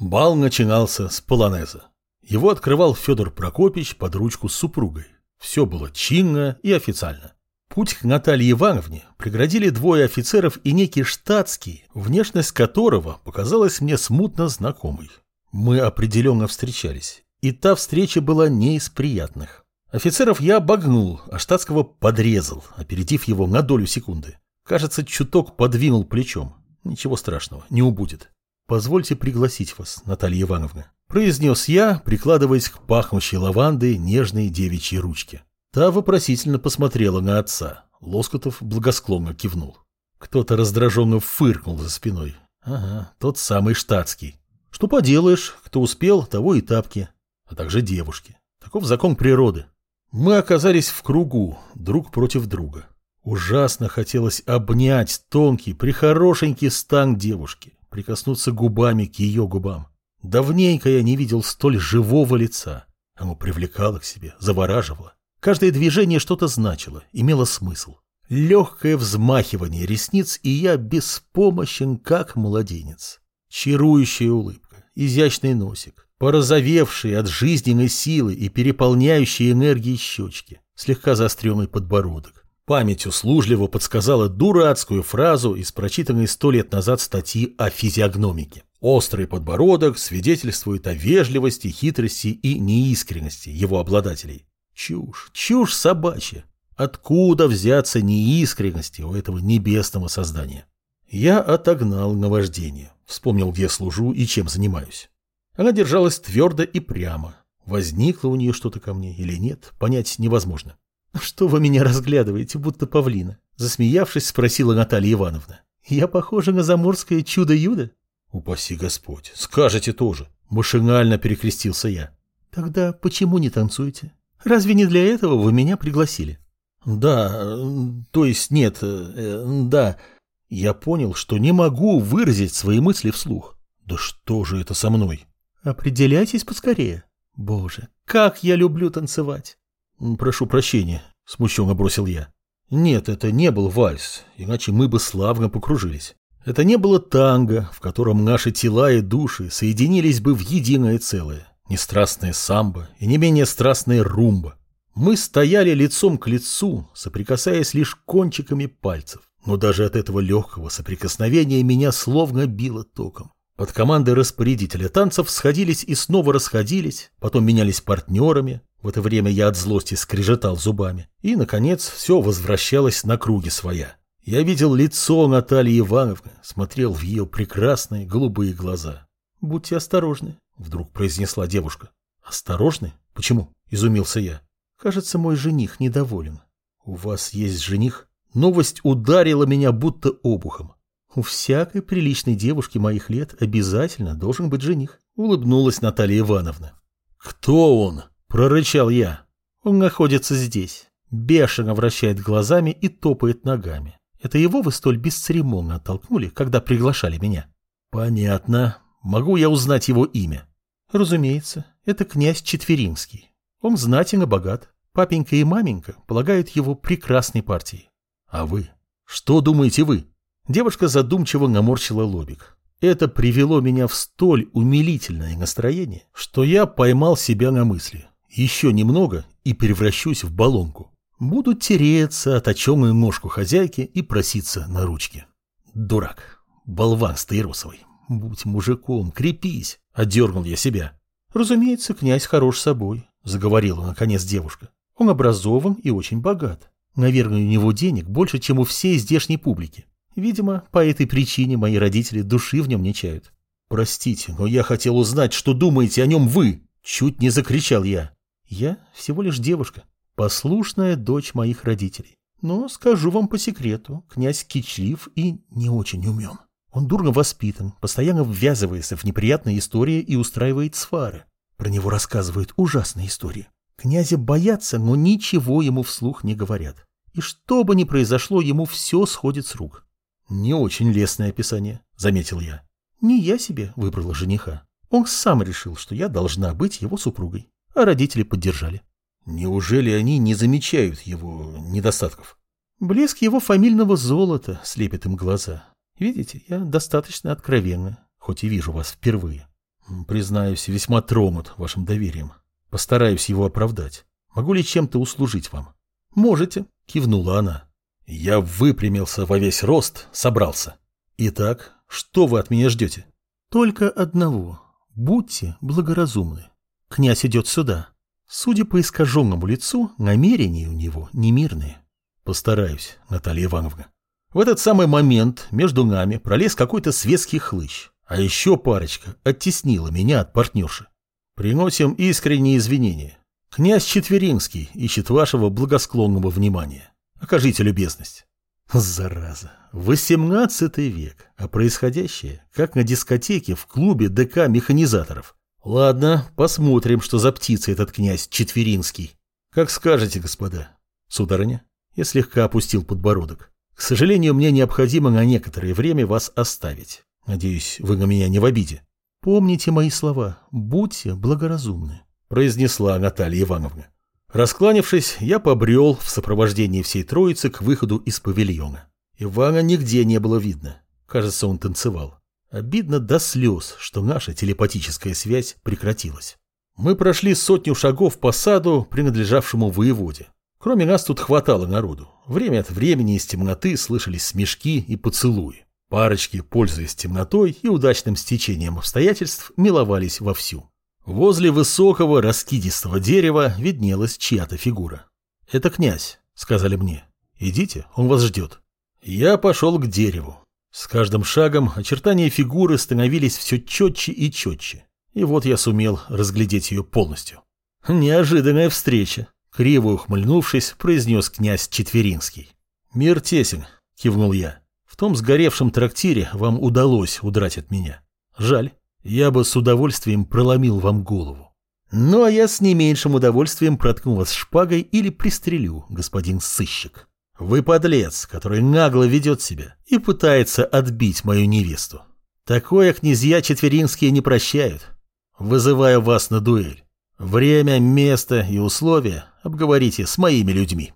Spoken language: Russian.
Бал начинался с полонеза. Его открывал Федор Прокопич под ручку с супругой. Все было чинно и официально. Путь к Наталье Ивановне преградили двое офицеров и некий штатский, внешность которого показалась мне смутно знакомой. Мы определенно встречались, и та встреча была не из приятных. Офицеров я обогнул, а штатского подрезал, опередив его на долю секунды. Кажется, чуток подвинул плечом. Ничего страшного, не убудет. Позвольте пригласить вас, Наталья Ивановна. Произнес я, прикладываясь к пахнущей лавандой нежной девичьей ручке. Та вопросительно посмотрела на отца. Лоскутов благосклонно кивнул. Кто-то раздраженно фыркнул за спиной. Ага, тот самый штатский. Что поделаешь, кто успел, того и тапки. А также девушки. Таков закон природы. Мы оказались в кругу, друг против друга. Ужасно хотелось обнять тонкий, прихорошенький стан девушки, прикоснуться губами к ее губам. Давненько я не видел столь живого лица. Оно привлекало к себе, завораживало. Каждое движение что-то значило, имело смысл. Легкое взмахивание ресниц, и я беспомощен, как младенец. Чарующая улыбка, изящный носик, порозовевшие от жизненной силы и переполняющие энергией щечки, слегка заостренный подбородок. Память услужливо подсказала дурацкую фразу из прочитанной сто лет назад статьи о физиогномике. Острый подбородок свидетельствует о вежливости, хитрости и неискренности его обладателей. Чушь, чушь собачья. Откуда взяться неискренности у этого небесного создания? Я отогнал наваждение, вспомнил, где служу и чем занимаюсь. Она держалась твердо и прямо. Возникло у нее что-то ко мне или нет, понять невозможно. «Что вы меня разглядываете, будто павлина?» Засмеявшись, спросила Наталья Ивановна. «Я похожа на заморское чудо-юдо?» «Упаси Господь, скажете тоже!» Машинально перекрестился я. «Тогда почему не танцуете? Разве не для этого вы меня пригласили?» «Да, то есть нет, э, да. Я понял, что не могу выразить свои мысли вслух. Да что же это со мной?» «Определяйтесь поскорее. Боже, как я люблю танцевать!» «Прошу прощения», — смущенно бросил я. «Нет, это не был вальс, иначе мы бы славно покружились. Это не было танго, в котором наши тела и души соединились бы в единое целое. Не страстная самбо и не менее страстная румба. Мы стояли лицом к лицу, соприкасаясь лишь кончиками пальцев. Но даже от этого легкого соприкосновения меня словно било током. Под командой распорядителя танцев сходились и снова расходились, потом менялись партнерами. В это время я от злости скрежетал зубами. И, наконец, все возвращалось на круги своя. Я видел лицо Натальи Ивановны, смотрел в ее прекрасные голубые глаза. «Будьте осторожны», — вдруг произнесла девушка. «Осторожны? Почему?» — изумился я. «Кажется, мой жених недоволен». «У вас есть жених?» Новость ударила меня будто обухом. «У всякой приличной девушки моих лет обязательно должен быть жених», — улыбнулась Наталья Ивановна. «Кто он?» — прорычал я. «Он находится здесь». Бешено вращает глазами и топает ногами. Это его вы столь бесцеремонно оттолкнули, когда приглашали меня? Понятно. Могу я узнать его имя? Разумеется, это князь Четверинский. Он знатен и богат. Папенька и маменька полагают его прекрасной партией. А вы? Что думаете вы? Девушка задумчиво наморщила лобик. Это привело меня в столь умилительное настроение, что я поймал себя на мысли. Еще немного и превращусь в баллонку. Буду тереться о точеную ножку хозяйки и проситься на ручки. Дурак, болван стаиросовый, будь мужиком, крепись, одернул я себя. Разумеется, князь хорош собой, заговорила наконец девушка. Он образован и очень богат. Наверное, у него денег больше, чем у всей здешней публики. Видимо, по этой причине мои родители души в нем не чают. Простите, но я хотел узнать, что думаете о нем вы. Чуть не закричал я. Я всего лишь девушка, послушная дочь моих родителей. Но скажу вам по секрету, князь кичлив и не очень умен. Он дурно воспитан, постоянно ввязывается в неприятные истории и устраивает свары. Про него рассказывают ужасные истории. Князя боятся, но ничего ему вслух не говорят. И что бы ни произошло, ему все сходит с рук. Не очень лестное описание, заметил я. Не я себе выбрала жениха. Он сам решил, что я должна быть его супругой. А родители поддержали. Неужели они не замечают его недостатков? Блеск его фамильного золота слепит им глаза. Видите, я достаточно откровенна, хоть и вижу вас впервые. Признаюсь, весьма тронут вашим доверием. Постараюсь его оправдать. Могу ли чем-то услужить вам? Можете, кивнула она. Я выпрямился во весь рост, собрался. Итак, что вы от меня ждете? Только одного. Будьте благоразумны. Князь идет сюда. Судя по искаженному лицу, намерения у него немирные. Постараюсь, Наталья Ивановна. В этот самый момент между нами пролез какой-то светский хлыщ, а еще парочка оттеснила меня от партнерши. Приносим искренние извинения. Князь Четверинский ищет вашего благосклонного внимания. Окажите любезность. Зараза. Восемнадцатый век, а происходящее, как на дискотеке в клубе ДК механизаторов. Ладно, посмотрим, что за птица этот князь Четверинский. Как скажете, господа. Сударыня, я слегка опустил подбородок. К сожалению, мне необходимо на некоторое время вас оставить. Надеюсь, вы на меня не в обиде. Помните мои слова, будьте благоразумны, произнесла Наталья Ивановна. Раскланившись, я побрел в сопровождении всей троицы к выходу из павильона. Ивана нигде не было видно. Кажется, он танцевал. Обидно до слез, что наша телепатическая связь прекратилась. Мы прошли сотню шагов по саду, принадлежавшему воеводе. Кроме нас тут хватало народу. Время от времени из темноты слышались смешки и поцелуи. Парочки, пользуясь темнотой и удачным стечением обстоятельств, миловались вовсю. Возле высокого раскидистого дерева виднелась чья-то фигура. «Это князь», — сказали мне. «Идите, он вас ждет». Я пошел к дереву. С каждым шагом очертания фигуры становились все четче и четче. И вот я сумел разглядеть ее полностью. Неожиданная встреча. Криво ухмыльнувшись, произнес князь Четверинский. «Мир тесен», — кивнул я. «В том сгоревшем трактире вам удалось удрать от меня. Жаль». Я бы с удовольствием проломил вам голову. Ну, а я с не меньшим удовольствием проткну вас шпагой или пристрелю, господин сыщик. Вы подлец, который нагло ведет себя и пытается отбить мою невесту. Такое князья четверинские не прощают. Вызываю вас на дуэль. Время, место и условия обговорите с моими людьми.